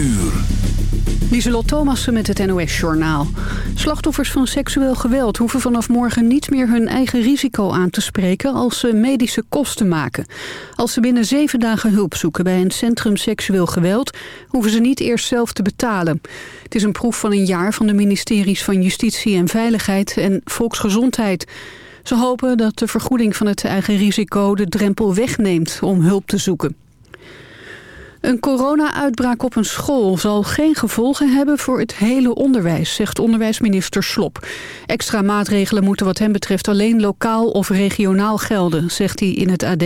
uur. Lieselot Thomassen met het NOS-journaal. Slachtoffers van seksueel geweld hoeven vanaf morgen niet meer hun eigen risico aan te spreken als ze medische kosten maken. Als ze binnen zeven dagen hulp zoeken bij een centrum seksueel geweld, hoeven ze niet eerst zelf te betalen. Het is een proef van een jaar van de ministeries van Justitie en Veiligheid en Volksgezondheid. Ze hopen dat de vergoeding van het eigen risico de drempel wegneemt om hulp te zoeken. Een corona-uitbraak op een school zal geen gevolgen hebben voor het hele onderwijs, zegt onderwijsminister Slop. Extra maatregelen moeten wat hem betreft alleen lokaal of regionaal gelden, zegt hij in het AD.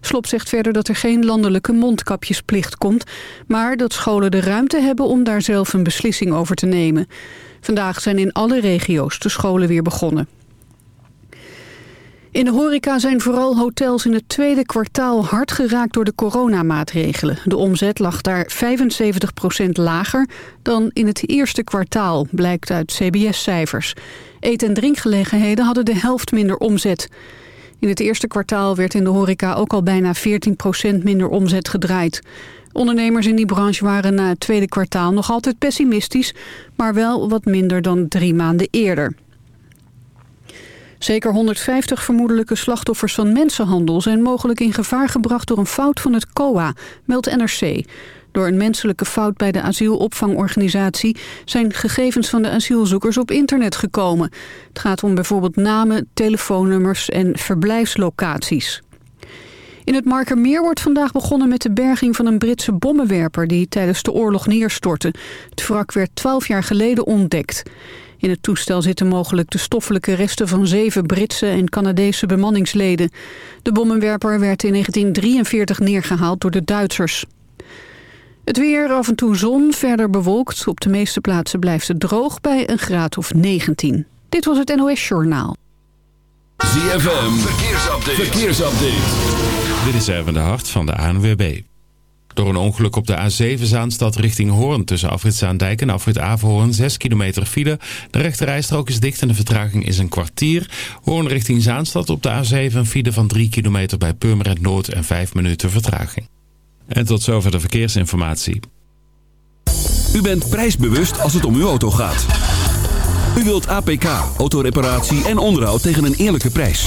Slop zegt verder dat er geen landelijke mondkapjesplicht komt... maar dat scholen de ruimte hebben om daar zelf een beslissing over te nemen. Vandaag zijn in alle regio's de scholen weer begonnen. In de horeca zijn vooral hotels in het tweede kwartaal hard geraakt door de coronamaatregelen. De omzet lag daar 75% lager dan in het eerste kwartaal, blijkt uit CBS-cijfers. Eet- en drinkgelegenheden hadden de helft minder omzet. In het eerste kwartaal werd in de horeca ook al bijna 14% minder omzet gedraaid. Ondernemers in die branche waren na het tweede kwartaal nog altijd pessimistisch, maar wel wat minder dan drie maanden eerder. Zeker 150 vermoedelijke slachtoffers van mensenhandel... zijn mogelijk in gevaar gebracht door een fout van het COA, meldt NRC. Door een menselijke fout bij de asielopvangorganisatie... zijn gegevens van de asielzoekers op internet gekomen. Het gaat om bijvoorbeeld namen, telefoonnummers en verblijfslocaties. In het Markermeer wordt vandaag begonnen met de berging van een Britse bommenwerper... die tijdens de oorlog neerstortte. Het wrak werd 12 jaar geleden ontdekt. In het toestel zitten mogelijk de stoffelijke resten van zeven Britse en Canadese bemanningsleden. De bommenwerper werd in 1943 neergehaald door de Duitsers. Het weer, af en toe zon, verder bewolkt. Op de meeste plaatsen blijft het droog bij een graad of 19. Dit was het NOS Journaal. ZFM, verkeersupdate. verkeersupdate. Dit is even de hart van de ANWB. Door een ongeluk op de A7 Zaanstad richting Hoorn tussen afrit Zaandijk en afrit Averhoorn 6 kilometer file. De rechterrijstrook is dicht en de vertraging is een kwartier. Hoorn richting Zaanstad op de A7 een file van 3 kilometer bij Purmerend Noord en 5 minuten vertraging. En tot zover de verkeersinformatie. U bent prijsbewust als het om uw auto gaat. U wilt APK, autoreparatie en onderhoud tegen een eerlijke prijs.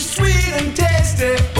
sweet and tasty.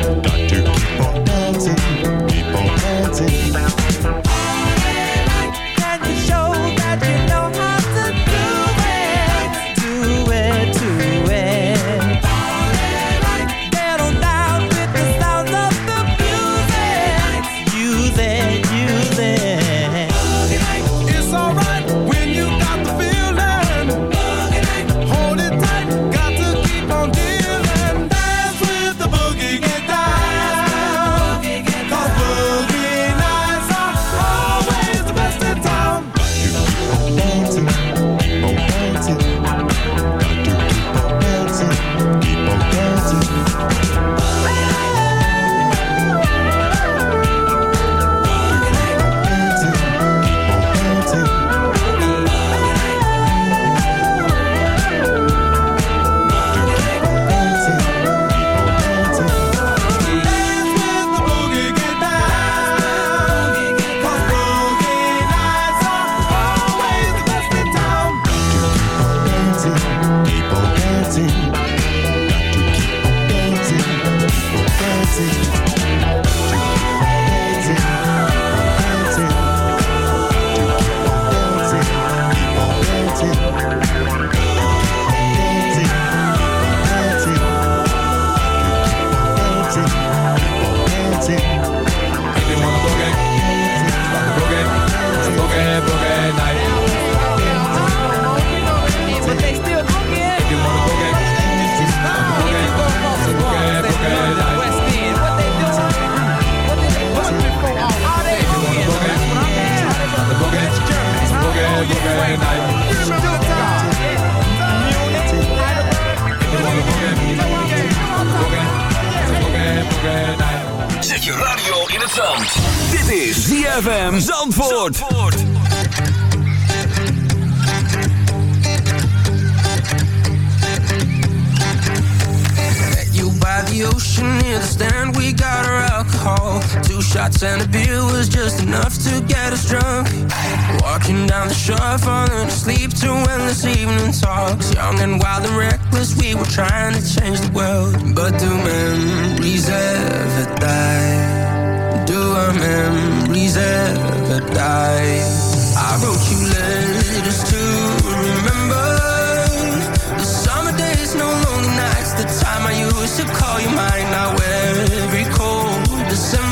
Dr. Zet je radio in het zand. Dit is ZFM Zandvoort. Zandvoort. by the ocean near the stand, we got our alcohol. Two shots and a beer was just enough to get us drunk. Walking down the shore, falling asleep to endless evening talks. Young and wild and reckless, we were trying to change the world. But do memories ever die? Do our memories ever die? I wrote you letters to remember the summer days, no lonely nights. The time I used to call you mine. Now every cold December,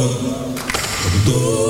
Dog.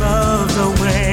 love the way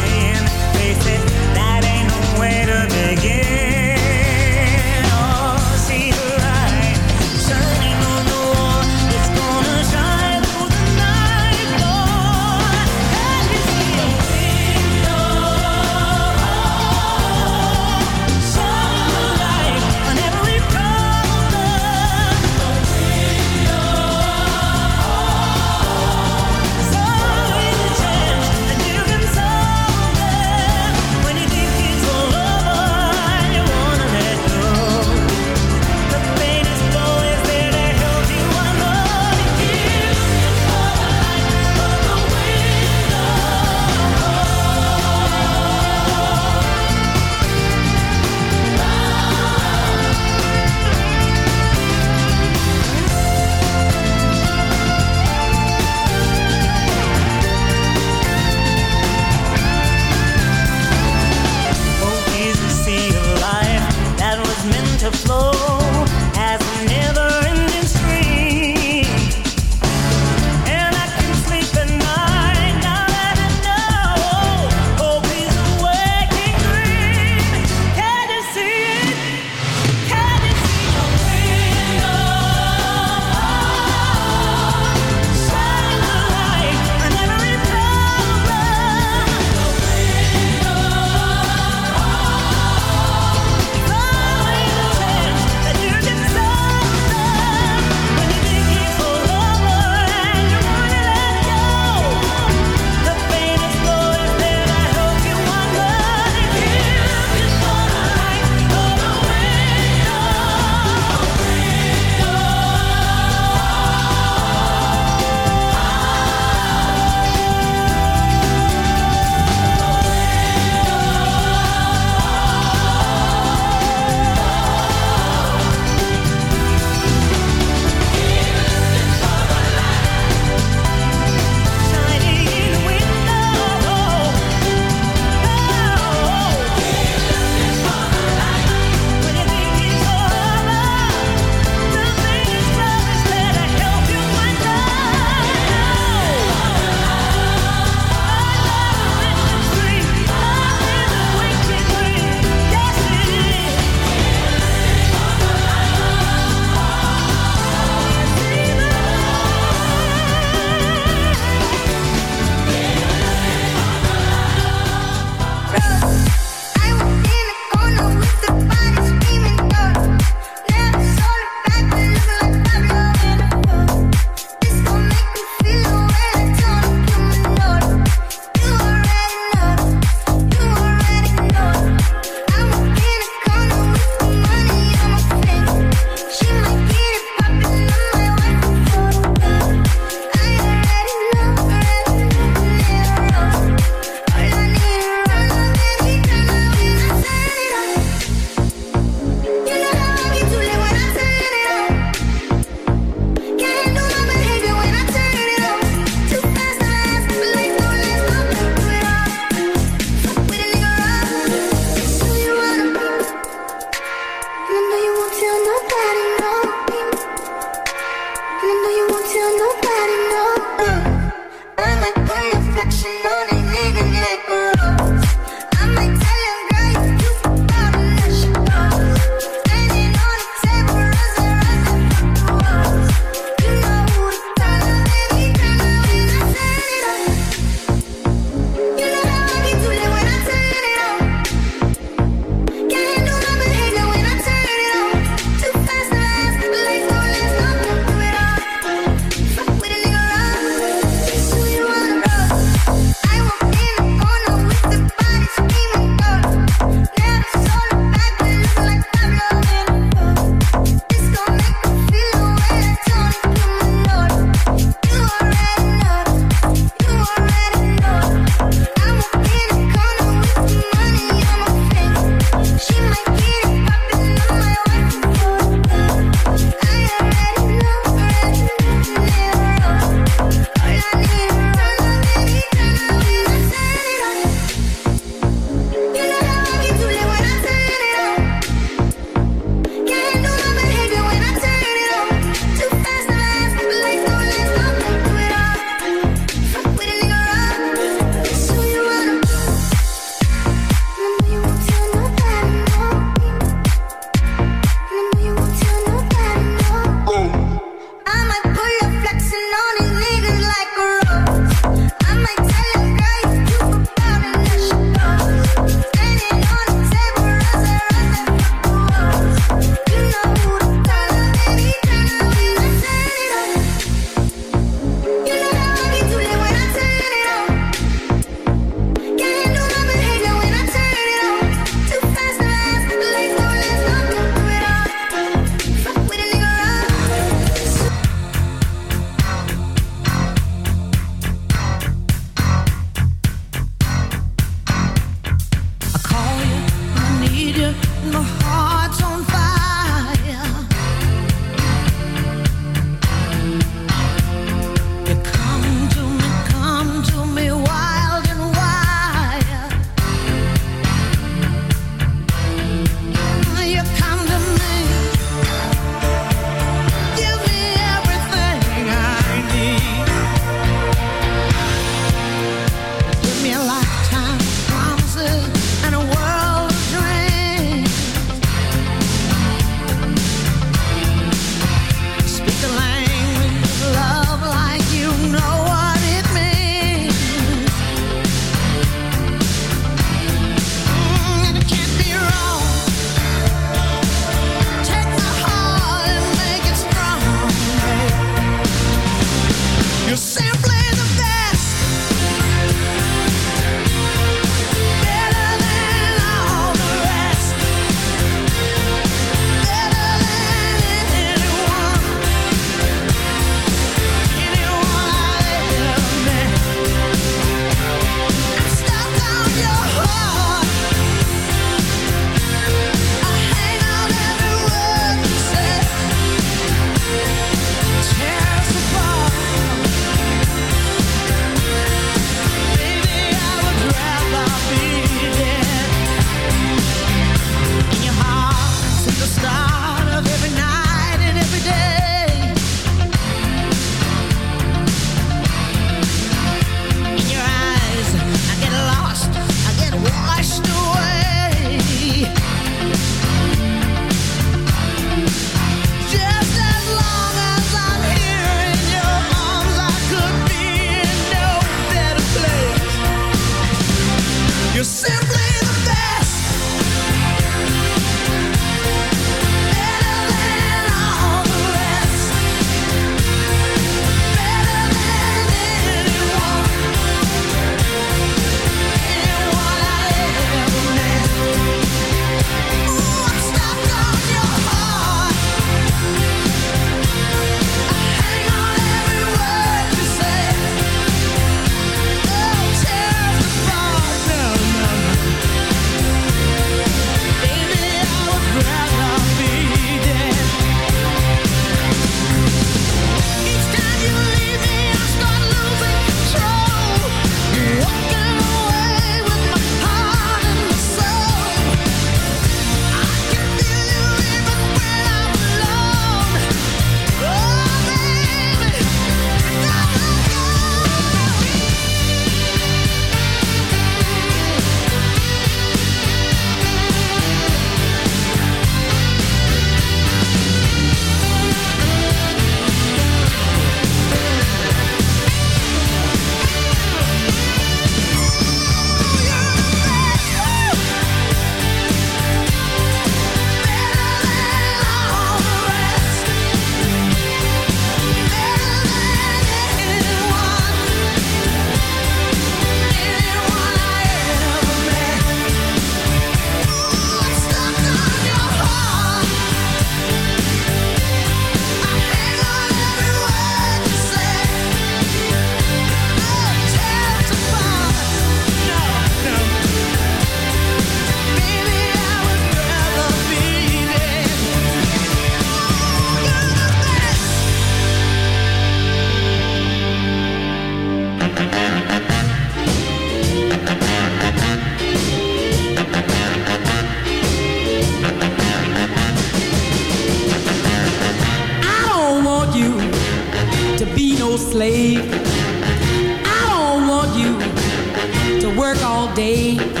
see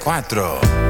4.